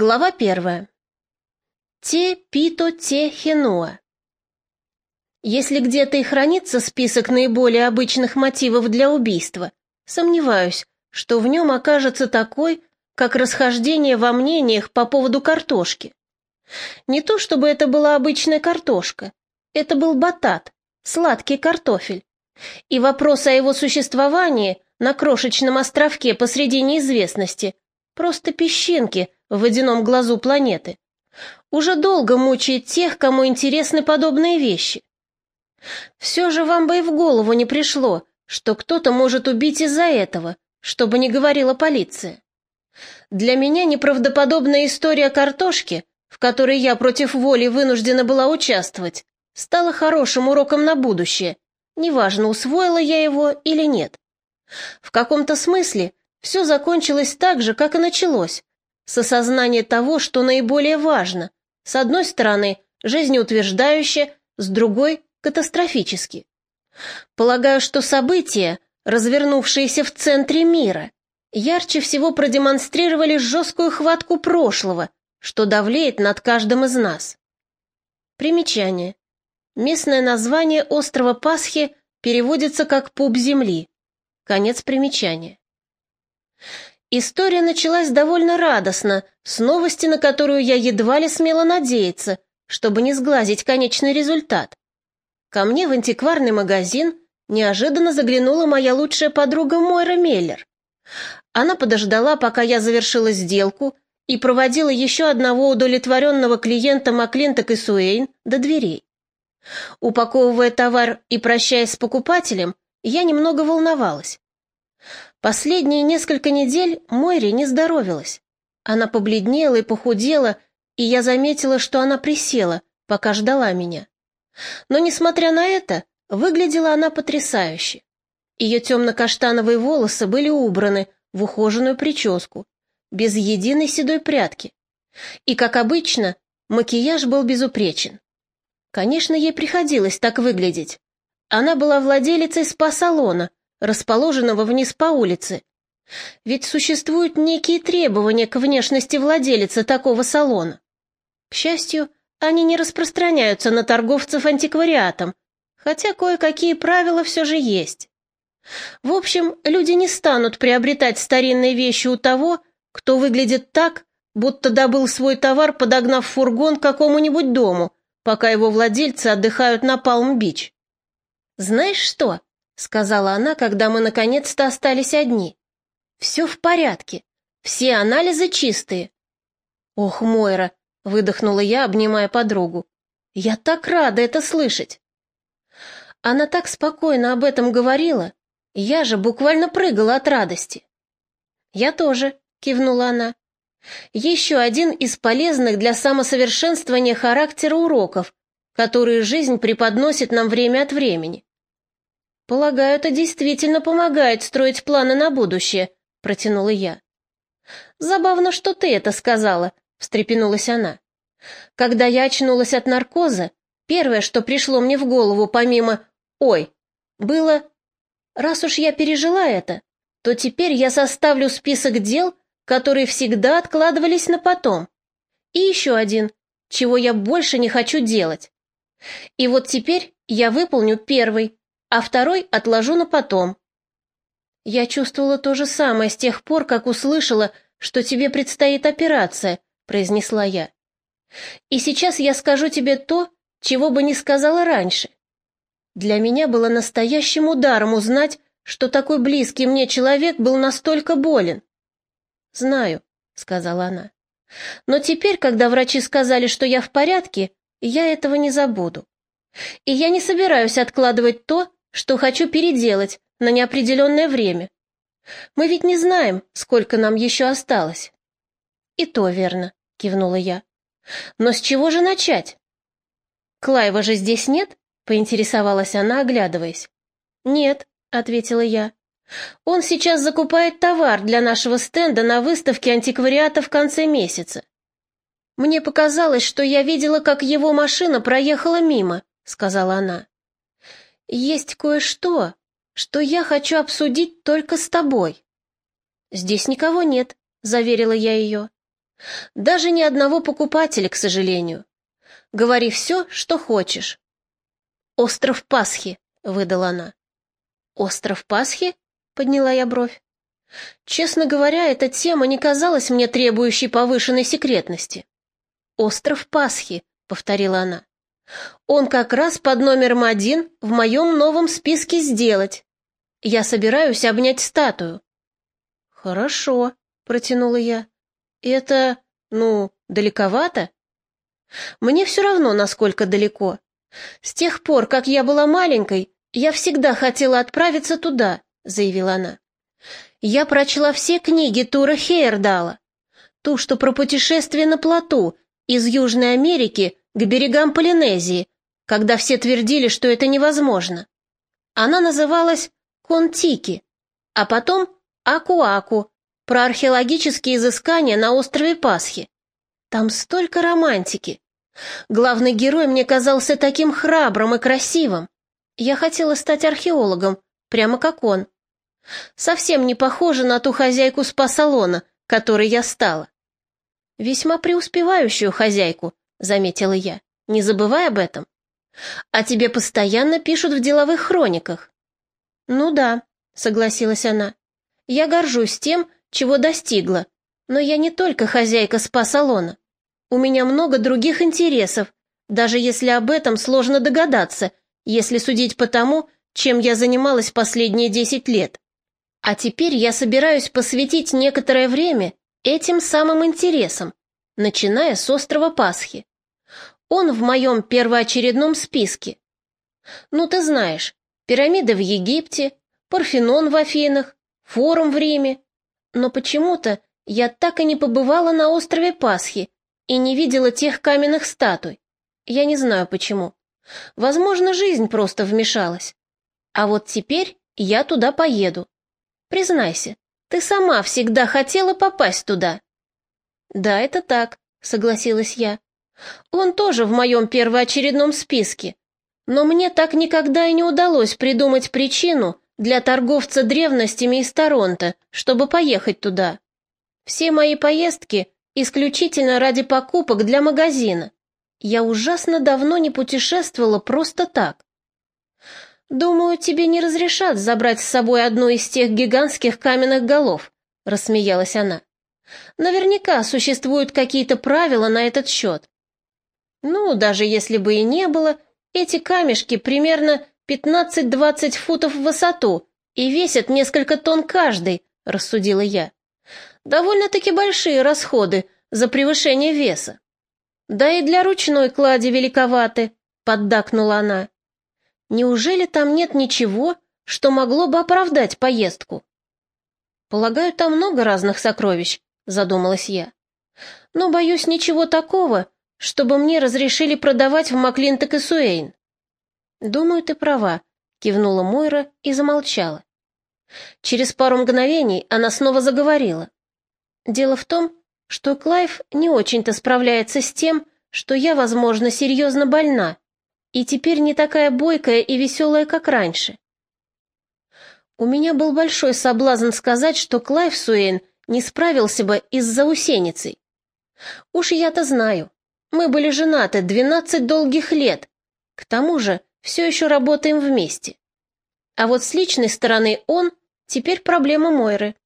Глава первая. Те пито те хенуа. Если где-то и хранится список наиболее обычных мотивов для убийства, сомневаюсь, что в нем окажется такой, как расхождение во мнениях по поводу картошки. Не то чтобы это была обычная картошка, это был батат, сладкий картофель. И вопрос о его существовании на крошечном островке посреди неизвестности просто песчинки – в водяном глазу планеты, уже долго мучает тех, кому интересны подобные вещи. Все же вам бы и в голову не пришло, что кто-то может убить из-за этого, чтобы не говорила полиция. Для меня неправдоподобная история картошки, в которой я против воли вынуждена была участвовать, стала хорошим уроком на будущее, неважно, усвоила я его или нет. В каком-то смысле все закончилось так же, как и началось, с осознания того, что наиболее важно. С одной стороны, жизнеутверждающе, с другой – катастрофически. Полагаю, что события, развернувшиеся в центре мира, ярче всего продемонстрировали жесткую хватку прошлого, что давлеет над каждым из нас. Примечание. Местное название острова Пасхи переводится как «пуп земли». Конец примечания. История началась довольно радостно, с новости, на которую я едва ли смела надеяться, чтобы не сглазить конечный результат. Ко мне в антикварный магазин неожиданно заглянула моя лучшая подруга Мойра Меллер. Она подождала, пока я завершила сделку, и проводила еще одного удовлетворенного клиента Маклинток и Суэйн до дверей. Упаковывая товар и прощаясь с покупателем, я немного волновалась. Последние несколько недель Мойри не здоровилась. Она побледнела и похудела, и я заметила, что она присела, пока ждала меня. Но, несмотря на это, выглядела она потрясающе. Ее темно-каштановые волосы были убраны в ухоженную прическу, без единой седой прядки. И, как обычно, макияж был безупречен. Конечно, ей приходилось так выглядеть. Она была владелицей спа-салона, расположенного вниз по улице. Ведь существуют некие требования к внешности владелицы такого салона. К счастью, они не распространяются на торговцев антиквариатом, хотя кое-какие правила все же есть. В общем, люди не станут приобретать старинные вещи у того, кто выглядит так, будто добыл свой товар, подогнав фургон к какому-нибудь дому, пока его владельцы отдыхают на Палм-Бич. Знаешь что? Сказала она, когда мы наконец-то остались одни. «Все в порядке. Все анализы чистые». «Ох, Мойра!» — выдохнула я, обнимая подругу. «Я так рада это слышать!» Она так спокойно об этом говорила, я же буквально прыгала от радости. «Я тоже», — кивнула она. «Еще один из полезных для самосовершенствования характера уроков, которые жизнь преподносит нам время от времени. «Полагаю, это действительно помогает строить планы на будущее», — протянула я. «Забавно, что ты это сказала», — встрепенулась она. «Когда я очнулась от наркоза, первое, что пришло мне в голову, помимо «Ой», было «Раз уж я пережила это, то теперь я составлю список дел, которые всегда откладывались на потом. И еще один, чего я больше не хочу делать. И вот теперь я выполню первый, а второй отложу на потом. Я чувствовала то же самое с тех пор, как услышала, что тебе предстоит операция, произнесла я. И сейчас я скажу тебе то, чего бы не сказала раньше. Для меня было настоящим ударом узнать, что такой близкий мне человек был настолько болен. Знаю, сказала она. Но теперь, когда врачи сказали, что я в порядке, я этого не забуду. И я не собираюсь откладывать то, что хочу переделать на неопределенное время. Мы ведь не знаем, сколько нам еще осталось. И то верно, кивнула я. Но с чего же начать? Клайва же здесь нет? Поинтересовалась она, оглядываясь. Нет, ответила я. Он сейчас закупает товар для нашего стенда на выставке антиквариата в конце месяца. Мне показалось, что я видела, как его машина проехала мимо, сказала она. Есть кое-что, что я хочу обсудить только с тобой. Здесь никого нет, заверила я ее. Даже ни одного покупателя, к сожалению. Говори все, что хочешь. «Остров Пасхи», — выдала она. «Остров Пасхи?» — подняла я бровь. Честно говоря, эта тема не казалась мне требующей повышенной секретности. «Остров Пасхи», — повторила она. «Он как раз под номером один в моем новом списке сделать. Я собираюсь обнять статую». «Хорошо», — протянула я. «Это, ну, далековато?» «Мне все равно, насколько далеко. С тех пор, как я была маленькой, я всегда хотела отправиться туда», — заявила она. «Я прочла все книги Тура Хейердала. Ту, что про путешествие на плоту из Южной Америки к берегам Полинезии, когда все твердили, что это невозможно. Она называлась Контики, а потом Аку-Аку, про археологические изыскания на острове Пасхи. Там столько романтики. Главный герой мне казался таким храбрым и красивым. Я хотела стать археологом, прямо как он. Совсем не похожа на ту хозяйку спа-салона, которой я стала. Весьма преуспевающую хозяйку, заметила я. Не забывай об этом. А тебе постоянно пишут в деловых хрониках. Ну да, согласилась она. Я горжусь тем, чего достигла, но я не только хозяйка спа-салона. У меня много других интересов, даже если об этом сложно догадаться, если судить по тому, чем я занималась последние десять лет. А теперь я собираюсь посвятить некоторое время этим самым интересам, начиная с острова Пасхи. Он в моем первоочередном списке. Ну, ты знаешь, пирамиды в Египте, Парфенон в Афинах, форум в Риме. Но почему-то я так и не побывала на острове Пасхи и не видела тех каменных статуй. Я не знаю почему. Возможно, жизнь просто вмешалась. А вот теперь я туда поеду. Признайся, ты сама всегда хотела попасть туда. Да, это так, согласилась я. Он тоже в моем первоочередном списке. Но мне так никогда и не удалось придумать причину для торговца древностями из Торонто, чтобы поехать туда. Все мои поездки исключительно ради покупок для магазина. Я ужасно давно не путешествовала просто так. Думаю, тебе не разрешат забрать с собой одну из тех гигантских каменных голов, рассмеялась она. Наверняка существуют какие-то правила на этот счет. Ну, даже если бы и не было, эти камешки примерно 15-20 футов в высоту и весят несколько тонн каждый, рассудила я. Довольно-таки большие расходы за превышение веса. Да и для ручной клади великоваты, поддакнула она. Неужели там нет ничего, что могло бы оправдать поездку? Полагаю, там много разных сокровищ, задумалась я. Но боюсь ничего такого, чтобы мне разрешили продавать в Маклинток и Суэйн. Думаю, ты права, кивнула Мойра и замолчала. Через пару мгновений она снова заговорила. Дело в том, что Клайв не очень-то справляется с тем, что я, возможно, серьезно больна, и теперь не такая бойкая и веселая, как раньше. У меня был большой соблазн сказать, что Клайв Суэйн не справился бы и с заусеницей. Уж я-то знаю. Мы были женаты двенадцать долгих лет. К тому же все еще работаем вместе. А вот с личной стороны он теперь проблема Мойры.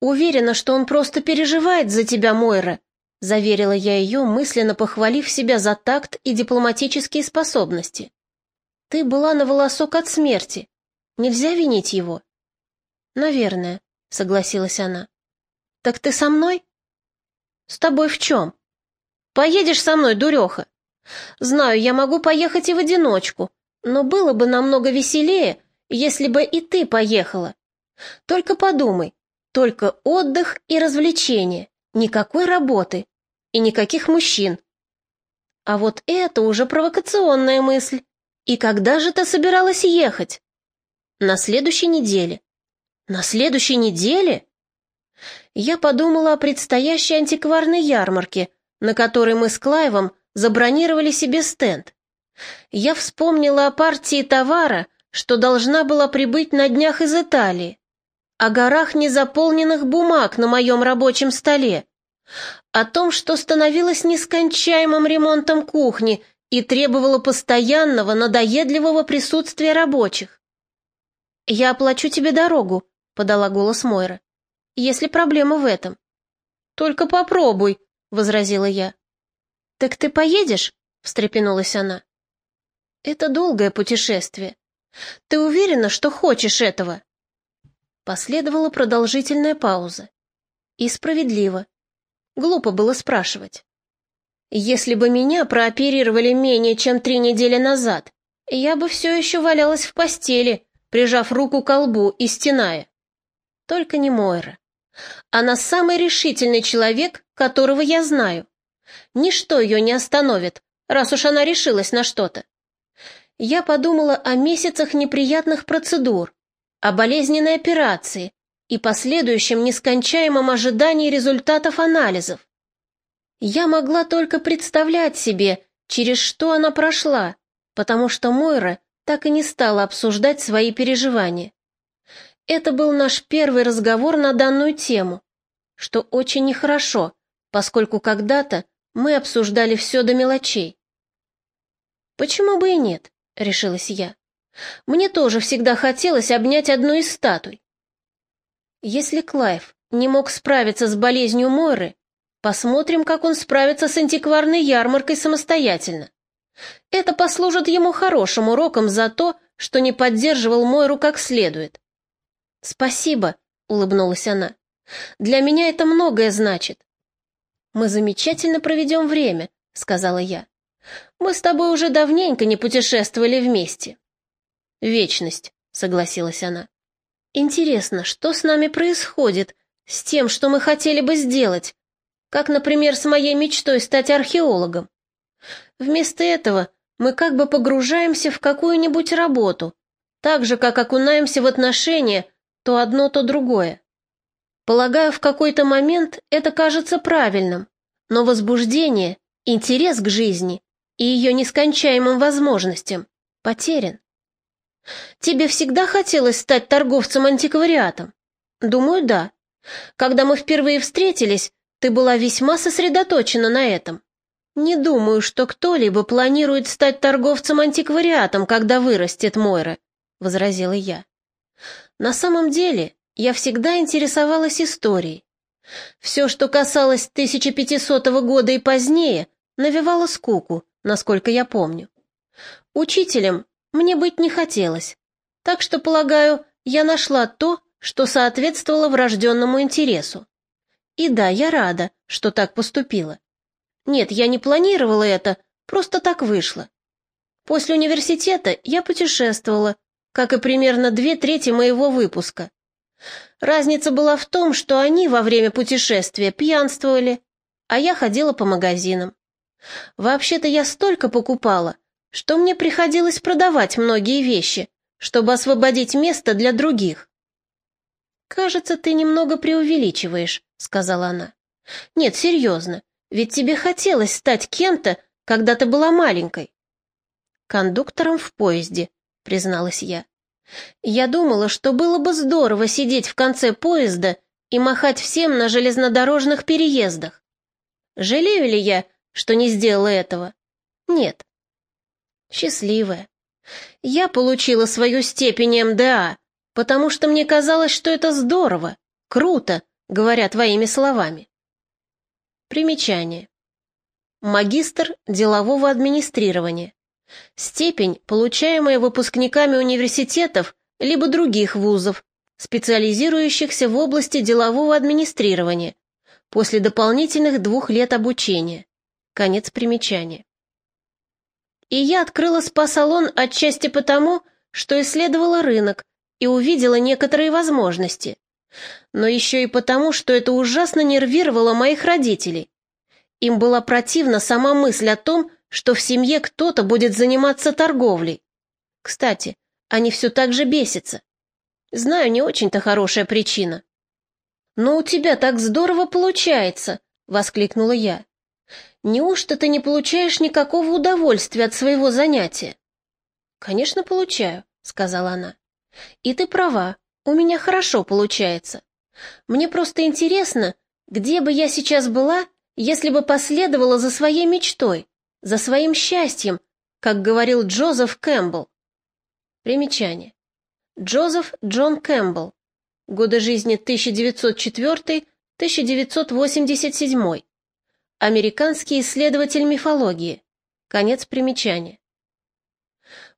Уверена, что он просто переживает за тебя, Мойра, заверила я ее, мысленно похвалив себя за такт и дипломатические способности. Ты была на волосок от смерти. Нельзя винить его. Наверное, согласилась она. Так ты со мной? С тобой в чем? Поедешь со мной, дуреха. Знаю, я могу поехать и в одиночку, но было бы намного веселее, если бы и ты поехала. Только подумай, только отдых и развлечения, никакой работы и никаких мужчин. А вот это уже провокационная мысль. И когда же ты собиралась ехать? На следующей неделе. На следующей неделе? Я подумала о предстоящей антикварной ярмарке, на которой мы с Клайвом забронировали себе стенд. Я вспомнила о партии товара, что должна была прибыть на днях из Италии о горах незаполненных бумаг на моем рабочем столе, О том, что становилось нескончаемым ремонтом кухни и требовало постоянного, надоедливого присутствия рабочих. «Я оплачу тебе дорогу», — подала голос Мойра. «Если проблема в этом». «Только попробуй», — возразила я. «Так ты поедешь?» — встрепенулась она. «Это долгое путешествие. Ты уверена, что хочешь этого?» Последовала продолжительная пауза. И справедливо. Глупо было спрашивать. Если бы меня прооперировали менее чем три недели назад, я бы все еще валялась в постели, прижав руку к колбу и стеная. Только не Мойра. Она самый решительный человек, которого я знаю. Ничто ее не остановит, раз уж она решилась на что-то. Я подумала о месяцах неприятных процедур, о болезненной операции и последующем нескончаемом ожидании результатов анализов. Я могла только представлять себе, через что она прошла, потому что Мойра так и не стала обсуждать свои переживания. Это был наш первый разговор на данную тему, что очень нехорошо, поскольку когда-то мы обсуждали все до мелочей. «Почему бы и нет?» — решилась я. «Мне тоже всегда хотелось обнять одну из статуй». Если Клайв не мог справиться с болезнью Мойры, Посмотрим, как он справится с антикварной ярмаркой самостоятельно. Это послужит ему хорошим уроком за то, что не поддерживал Мойру как следует. «Спасибо», — улыбнулась она. «Для меня это многое значит». «Мы замечательно проведем время», — сказала я. «Мы с тобой уже давненько не путешествовали вместе». «Вечность», — согласилась она. «Интересно, что с нами происходит, с тем, что мы хотели бы сделать, как, например, с моей мечтой стать археологом. Вместо этого мы как бы погружаемся в какую-нибудь работу, так же, как окунаемся в отношения то одно, то другое. Полагаю, в какой-то момент это кажется правильным, но возбуждение, интерес к жизни и ее нескончаемым возможностям потерян. Тебе всегда хотелось стать торговцем антиквариатом? Думаю, да. Когда мы впервые встретились, ты была весьма сосредоточена на этом. Не думаю, что кто-либо планирует стать торговцем антиквариатом, когда вырастет Мойра, возразила я. На самом деле, я всегда интересовалась историей. Все, что касалось 1500 года и позднее, навевало скуку, насколько я помню. Учителем мне быть не хотелось, так что, полагаю, я нашла то, что соответствовало врожденному интересу. И да, я рада, что так поступила. Нет, я не планировала это, просто так вышло. После университета я путешествовала, как и примерно две трети моего выпуска. Разница была в том, что они во время путешествия пьянствовали, а я ходила по магазинам. Вообще-то я столько покупала, что мне приходилось продавать многие вещи, чтобы освободить место для других. «Кажется, ты немного преувеличиваешь», — сказала она. «Нет, серьезно, ведь тебе хотелось стать кем-то, когда ты была маленькой». «Кондуктором в поезде», — призналась я. «Я думала, что было бы здорово сидеть в конце поезда и махать всем на железнодорожных переездах. Жалею ли я, что не сделала этого? Нет. Счастливая. Я получила свою степень МДА, потому что мне казалось, что это здорово, круто, говоря твоими словами. Примечание. Магистр делового администрирования. Степень, получаемая выпускниками университетов либо других вузов, специализирующихся в области делового администрирования, после дополнительных двух лет обучения. Конец примечания. И я открыла спа-салон отчасти потому, что исследовала рынок, и увидела некоторые возможности. Но еще и потому, что это ужасно нервировало моих родителей. Им была противна сама мысль о том, что в семье кто-то будет заниматься торговлей. Кстати, они все так же бесятся. Знаю, не очень-то хорошая причина. «Но у тебя так здорово получается!» — воскликнула я. «Неужто ты не получаешь никакого удовольствия от своего занятия?» «Конечно, получаю», — сказала она. И ты права, у меня хорошо получается. Мне просто интересно, Где бы я сейчас была, если бы последовала за своей мечтой, за своим счастьем, как говорил Джозеф Кэмпбелл? Примечание. Джозеф Джон Кэмпбелл. Годы жизни 1904-1987. Американский исследователь мифологии. Конец примечания.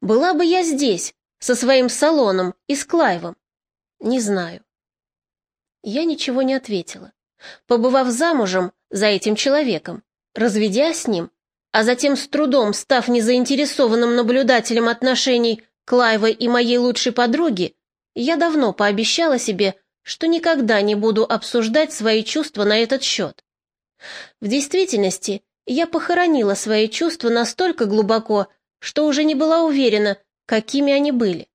Была бы я здесь, со своим салоном и с Клайвом? Не знаю. Я ничего не ответила. Побывав замужем за этим человеком, разведя с ним, а затем с трудом став незаинтересованным наблюдателем отношений Клайва и моей лучшей подруги, я давно пообещала себе, что никогда не буду обсуждать свои чувства на этот счет. В действительности, я похоронила свои чувства настолько глубоко, что уже не была уверена, какими они были.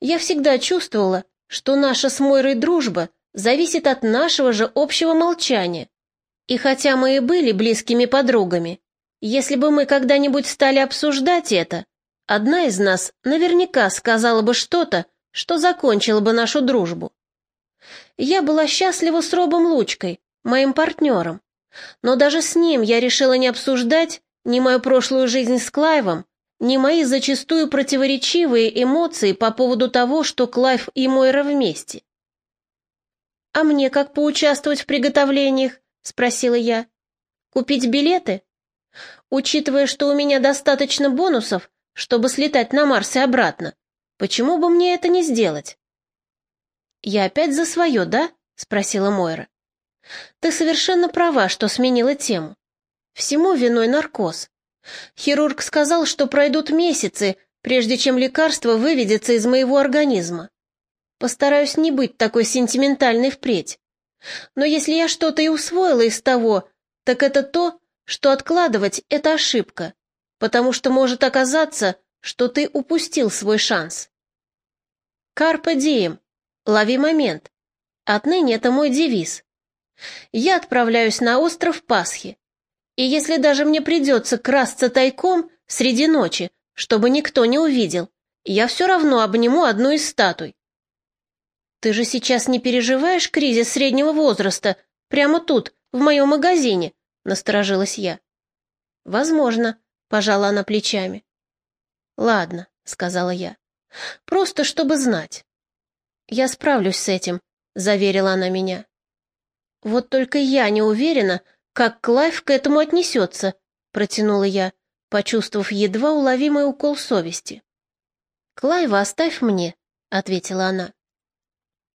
Я всегда чувствовала, что наша с Мойрой дружба зависит от нашего же общего молчания. И хотя мы и были близкими подругами, если бы мы когда-нибудь стали обсуждать это, одна из нас наверняка сказала бы что-то, что закончило бы нашу дружбу. Я была счастлива с Робом Лучкой, моим партнером, но даже с ним я решила не обсуждать ни мою прошлую жизнь с Клайвом, ни мои зачастую противоречивые эмоции по поводу того, что Клайв и Мойра вместе. «А мне как поучаствовать в приготовлениях?» — спросила я. «Купить билеты? Учитывая, что у меня достаточно бонусов, чтобы слетать на Марс и обратно, почему бы мне это не сделать?» «Я опять за свое, да?» — спросила Мойра. «Ты совершенно права, что сменила тему. Всему виной наркоз. Хирург сказал, что пройдут месяцы, прежде чем лекарство выведется из моего организма. Постараюсь не быть такой сентиментальной впредь. Но если я что-то и усвоила из того, так это то, что откладывать — это ошибка, потому что может оказаться, что ты упустил свой шанс. Карпа дием. Лови момент. Отныне это мой девиз. Я отправляюсь на остров Пасхи. И если даже мне придется красться тайком среди ночи, чтобы никто не увидел, я все равно обниму одну из статуй. Ты же сейчас не переживаешь кризис среднего возраста прямо тут, в моем магазине, насторожилась я. Возможно, пожала она плечами. Ладно, сказала я. Просто чтобы знать. Я справлюсь с этим, заверила она меня. Вот только я не уверена, как Клайв к этому отнесется, протянула я, почувствовав едва уловимый укол совести. Клайва оставь мне, ответила она.